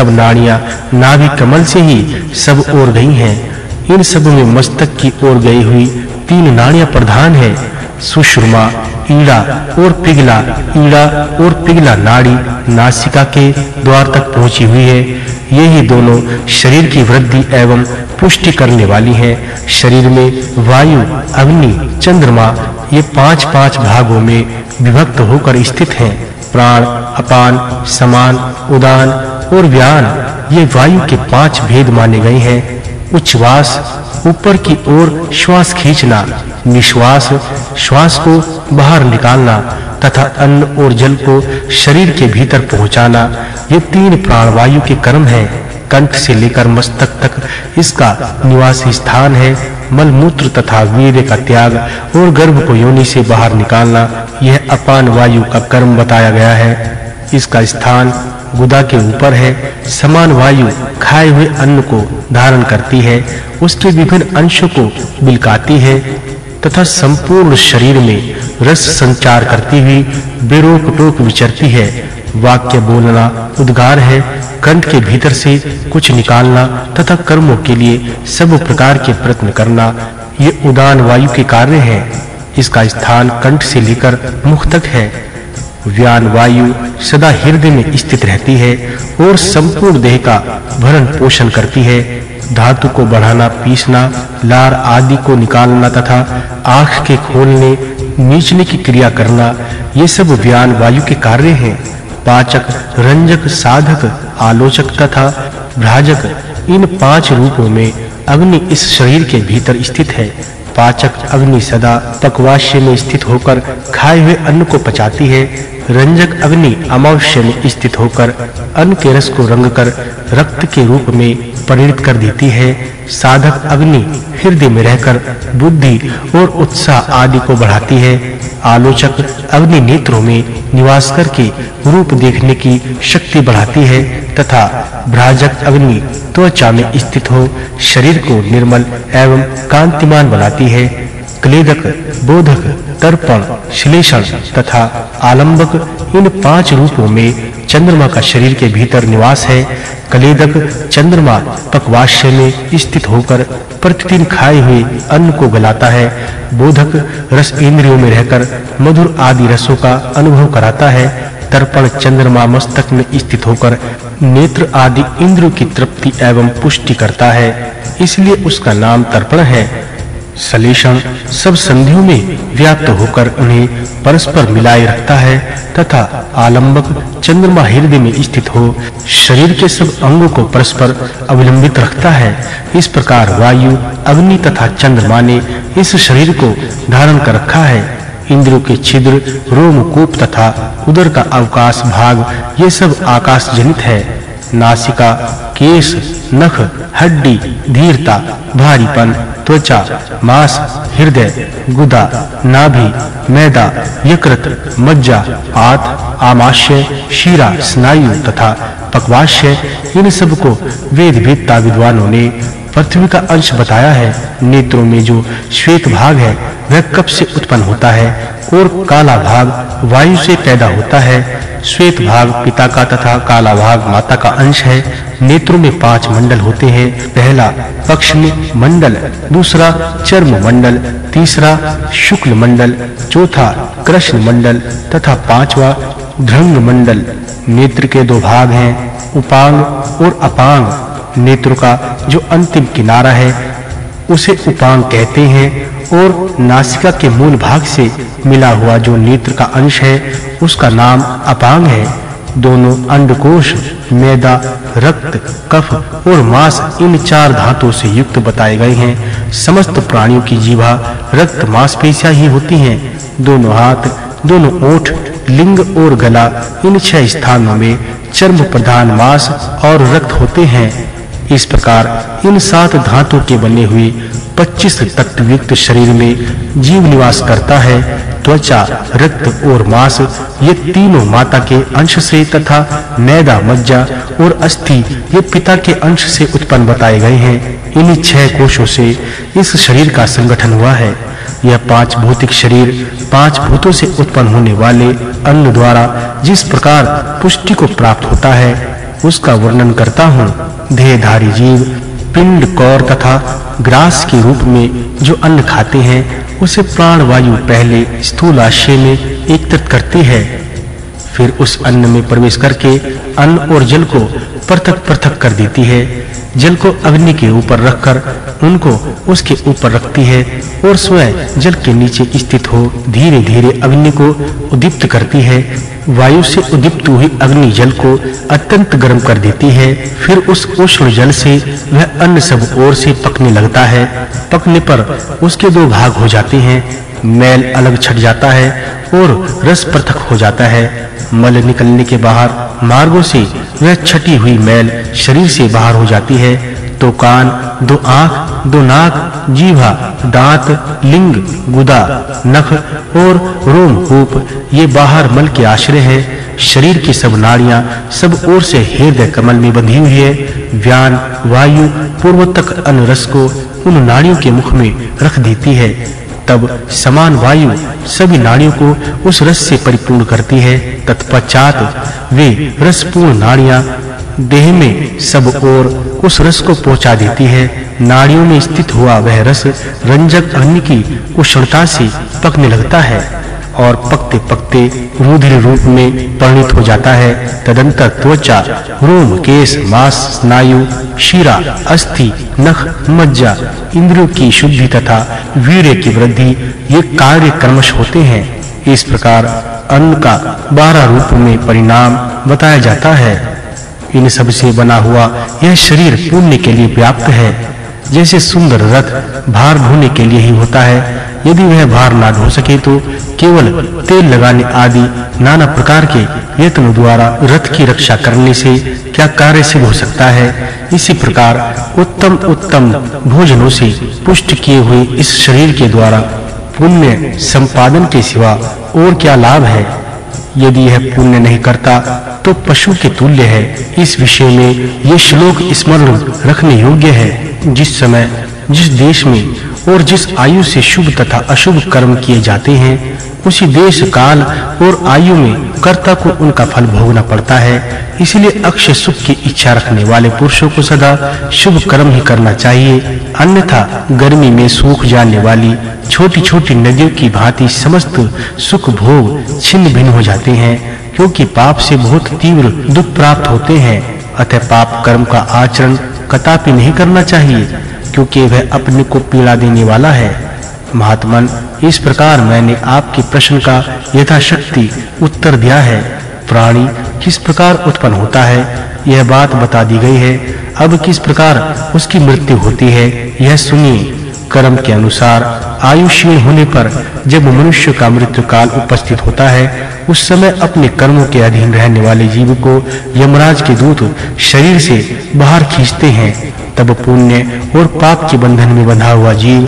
सब नाड़ियाँ, नाभि कमल से ही सब ओर गई हैं। इन सब में मस्तक की ओर गई हुई तीन नाड़ियाँ प्रधान हैं। सुषुम्ना ईड़ा और पिघला, ईड़ा और पिघला नाड़ी नासिका के द्वार तक पहुँची हुई है। ये ही दोनों शरीर की वृद्धि एवं पुष्टि करने वाली हैं। शरीर में वायु, अग्नि, चंद्रमा, ये पाँच पाँच भागों में विभक्त होकर स्थित हैं। प्राण, अपान, समान, उदान और व्यान, ये वायु के पाँच भेद माने गए हैं। उच्छ्वास ऊपर की ओर श्वास खींचना, निश्वास, श्वास को बाहर निकालना, तथा अन्न और जल को शरीर के भीतर पहुंचाना, ये तीन प्राणवायु के कर्म हैं। कंठ से लेकर मस्तक तक इसका निवास स्थान है। मल मूत्र तथा वीर्य का त्याग और गर्भ को योनि से बाहर निकालना, यह अपान वायु का कर्म बताया गया है। इसका स्थान गुदा के ऊपर है, समान वायु खाए हुए अन्न को धारण करती है, उसके विभिन्न अंशों को बिलकाती है, तथा संपूर्ण शरीर में रस संचार करती हुई बेरोक टोक विचरती है। वाक्य बोलना उद्गार है कंठ के भीतर से कुछ निकालना तथा कर्मों के लिए सब प्रकार के प्रयत्न करना, ये उदान वायु के कार्य है। इसका स्थान कंठ से लेकर मुख तक है। व्यान वायु सदा हृदय में स्थित रहती है और संपूर्ण देह का भरण पोषण करती है। धातु को बढ़ाना, पीसना, लार आदि को निकालना तथा आँख के खोलने, नीचने की क्रिया करना, ये सब व्यान वायु के कार्य हैं। पाचक, रंजक, साधक, आलोचक तथा भ्राजक, इन पाँच रूपों में अग्नि इस शरीर के भीतर स्थित है। पाचक अग्नि सदा तकवाश्य में स्थित होकर खाए हुए अन्न को पचाती है रंजक अग्नि अमावस्या में स्थित होकर अन्न के रस को रंग कर रक्त के रूप में परिणत कर देती है। साधक अग्नि हृदय में रहकर बुद्धि और उत्साह आदि को बढ़ाती है। आलोचक अग्नि नेत्रों में निवास करके रूप देखने की शक्ति बढ़ाती है तथा भ्राजक अग्नि त्वचा में स्थित हो, शरीर को निर्मल एवं कांतिमान बनाती है। क्लेदक, बोधक, तर्पण, श्लेषण तथा आलंबक इन पाँच रूपों में चंद्रमा का शरीर के भीतर निवास है। कलेदक चंद्रमा पक्वाश्य में स्थित होकर प्रतिदिन खाए हुए अन्न को गलाता है। बोधक रस इंद्रियों में रहकर मधुर आदि रसों का अनुभव कराता है। तर्पण चंद्रमा मस्तक में स्थित होकर नेत्र आदि इंद्रियों की तृप्ति एवं पुष्टि करता है। इसलिए उसका नाम तर्पण है। सलेषण सब संधियों में व्याप्त होकर उन्हें परस्पर मिलाए रखता है तथा आलंबक चंद्रमा हृदय में स्थित हो, शरीर के सब अंगों को परस्पर अवलंबित रखता है। इस प्रकार वायु, अग्नि तथा चंद्रमा ने इस शरीर को धारण कर रखा है। इंद्रियों के छिद्र रोमकूप तथा उदर का अवकाश भाग, ये सब आकाश जनित है। नासिका केश नख, हड्डी, धीरता, भारीपन, त्वचा, मांस, हृदय, गुदा, नाभि, मैदा, यकृत, मज्जा, आत आमाशय शीरा, स्नायु तथा पकवाशय इन सबको वेद वेदता विद्वानों ने पृथ्वी का अंश बताया है, नेत्रों में जो श्वेत भाग है, वह कब से उत्पन्न होता है और काला भाग वायु से पैदा होता है। श्वेत भाग पिता का तथा काला भाग माता का अंश है। नेत्रों में पाँच मंडल होते हैं। पहला पक्ष में मंडल, दूसरा, चर्म मंडल, तीसरा, शुक्ल मंडल, चौथा, कृष्ण मंडल तथा पांचवा ध्रंग मंडल। नेत्र के दो भाग हैं, उपांग और अपांग। नेत्र का जो अंतिम किनारा है, उसे उपांग कहते हैं और नासिका के मूल भाग से मिला हुआ जो नेत्र का अंश है, उसका नाम अपांग है। दोनों अंडकोश, मैदा, रक्त, कफ और मांस इन चार धातुओं से युक्त बताए गए हैं। समस्त प्राणियों की जीवा रक्त मांसपेशियाँ ही होती हैं। दोनों हाथ, दोनों ओठ, लिंग और गला इन छह स्थानों में चर्म प्रधान मांस और रक्त होते हैं। इस प्रकार इन सात धातुओं के बने हुए 25 तत्व युक्त शरीर में जीव निवास करता है, त्वचा, रक्त और मांस, ये तीनों माता के अंश से तथा मैदा, मज्जा और अस्थि, ये पिता के अंश से उत्पन्न बताए गए हैं। इन्हीं छह कोशों से इस शरीर का संगठन हुआ है। यह पाँच भौतिक शरीर पाँच भूतों से उत्पन्न होने वाले अन्न द्वारा जिस प्रकार पुष्टि को प्राप्त होता है उसका वर्णन करता हूँ। देहधारी जीव, पिंड कौर तथा ग्रास के रूप में जो अन्न खाते हैं, उसे प्राण वायु पहले स्थूलाशय में एकत्रित करती है। फिर उस अन्न में प्रवेश करके अन्न और जल को पृथक-पृथक कर देती है। जल को अग्नि के ऊपर रखकर उनको उसके ऊपर रखती है और स्वयं जल के नीचे स्थित हो धीरे-धीरे अग्नि को उद्दीप्त करती है। वायु से उद्दीप्त हुई अग्नि जल को अत्यंत गर्म कर देती है। फिर उस उष्ण जल से वह अन्न सब ओर से पकने लगता है। पकने पर उसके दो भाग हो जाते हैं। मैल अलग छट जाता है और रस पृथक हो जाता है। मल निकलने के बाहर मार्गों से वह छटी हुई मैल शरीर से बाहर हो जाती है तो कान, दो आँख, दो नाक, जीवा, दांत, लिंग, गुदा, नख और रोम कूप ये बाहर मल के आश्रय है। शरीर की सब नाड़ियाँ, सब ओर से हृदय कमल में बंधी हुई है। व्यान, वायु पूर्व तक अन्न रस को उन नाड़ियों के मुख में रख देती है। तब समान वायु सभी नाड़ियों को उस रस से परिपूर्ण करती है। तत्पश्चात वे रसपूर्ण नाड़ियाँ देह में सब और उस रस को पहुँचा देती है। नाड़ियों में स्थित हुआ वह रस रंजक अन्न की उष्णता से पकने लगता है। और पकते पकते रुधिर रूप में परिणित हो जाता है। तदंतर त्वचा, रोम, केश, मांस, स्नायु, शिरा, अस्थि, नख, मज्जा, इंद्रियों की शुद्धि तथा वीर्य की वृद्धि ये कार्य क्रमश होते हैं। इस प्रकार अन्न का बारह रूप में परिणाम बताया जाता है। इन सबसे बना हुआ यह शरीर पुण्य के लिए व्याप्त है। जैसे सुंदर रथ भार ढोने के लिए ही होता है, यदि वह भार ना ढो सके तो केवल तेल लगाने आदि नाना प्रकार के यत्न द्वारा रथ की रक्षा करने से क्या कार्य सिद्ध हो सकता है? इसी प्रकार उत्तम उत्तम भोजनों से पुष्ट किए हुए इस शरीर के द्वारा पुण्य संपादन के सिवा और क्या लाभ है? यदि यह पुण्य नहीं करता तो पशु के तुल्य है। इस विषय में ये श्लोक स्मरण रखने योग्य है। जिस समय, जिस देश में और जिस आयु से शुभ तथा अशुभ कर्म किए जाते हैं, उसी देश काल और आयु में कर्ता को उनका फल भोगना पड़ता है। इसलिए अक्षय सुख की इच्छा रखने वाले पुरुषों को सदा शुभ कर्म ही करना चाहिए। अन्यथा गर्मी में सूख जाने वाली छोटी-छोटी नदियों की भांति समस्त सुख भोग छिन्न भिन्न हो जाते हैं, क्योंकि पाप से बहुत तीव्र दुख प्राप्त होते हैं। अतः पाप कर्म का आचरण कदापि नहीं करना चाहिए, क्योंकि वह अपने को पीड़ा देने वाला है। महात्मन, इस प्रकार मैंने आपके प्रश्न का यथाशक्ति उत्तर दिया है। प्राणी किस प्रकार उत्पन्न होता है, यह बात बता दी गई है। अब किस प्रकार उसकी मृत्यु होती है, यह सुनिए। कर्म के अनुसार आयुष्य होने पर जब मनुष्य का मृत्यु काल उपस्थित होता है, उस समय अपने कर्मों के अधीन रहने वाले जीव को यमराज के दूत शरीर से बाहर खींचते हैं। तब पुण्य और पाप के बंधन में बंधा हुआ जीव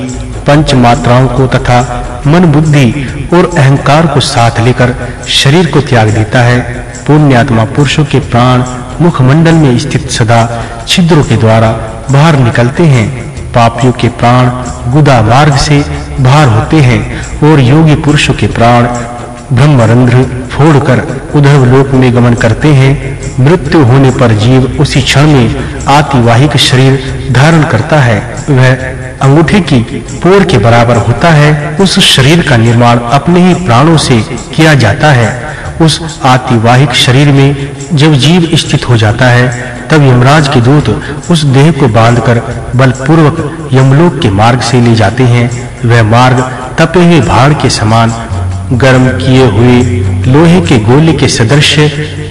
पंच मात्राओं को तथा मन बुद्धि और अहंकार को साथ लेकर शरीर को त्याग देता है। पुण्यात्मा पुरुषों के प्राण मुखमंडल में स्थित सदा छिद्रों के द्वारा बाहर निकलते हैं। पापियों के प्राण गुदा मार्ग से बाहर होते हैं और योगी पुरुषों के प्राण ब्रह्मरंध्र फोड़कर उधव लोक में गमन करते हैं। मृत्यु होने पर जीव उसी क्षण में आतिवाहिक शरीर धारण करता है। वह अंगूठे की पोर के बराबर होता है। उस शरीर का निर्माण अपने ही प्राणों से किया जाता है। उस आतिवाहिक शरीर में जब जीव स्थित हो जाता है, तब यमराज के दूत उस देह को बांधकर बलपूर्वक यमलोक के मार्ग से ले जाते हैं। वह मार्ग तपे हुए भाड़ के समान, गर्म किए हुए लोहे के गोले के सदृश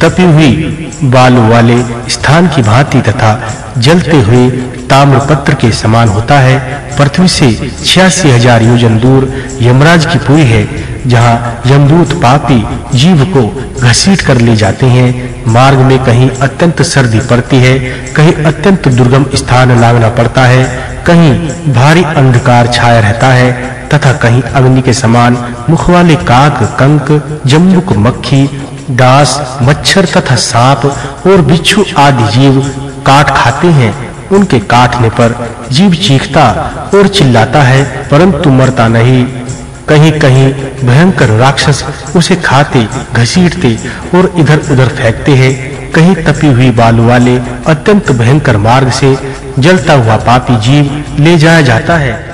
तपी हुई बालू वाले स्थान की भांति तथा जलते हुए ताम्रपत्र के समान होता है। पृथ्वी से 86000 योजन दूर यमराज की पुरी है, जहाँ यमदूत पापी जीव को घसीट कर ले जाते हैं। मार्ग में कहीं अत्यंत सर्दी पड़ती है, कहीं अत्यंत दुर्गम स्थान लांघना पड़ता है, कहीं भारी अंधकार छाया रहता है, तथा कहीं अग्नि के समान मुख वाले काक, कंक, जम्बुक मक्खी, दास, मच्छर तथा सांप और बिच्छू आदि जीव काट खाते हैं। उनके काटने पर जीव चीखता और चिल्लाता है, परंतु मरता नहीं। कहीं-कहीं भयंकर राक्षस उसे खाते, घसीटते और इधर-उधर फेंकते हैं। कहीं तपी हुई बालू वाले अत्यंत भयंकर मार्ग से जलता हुआ पापी जीव ले जाया जाता है।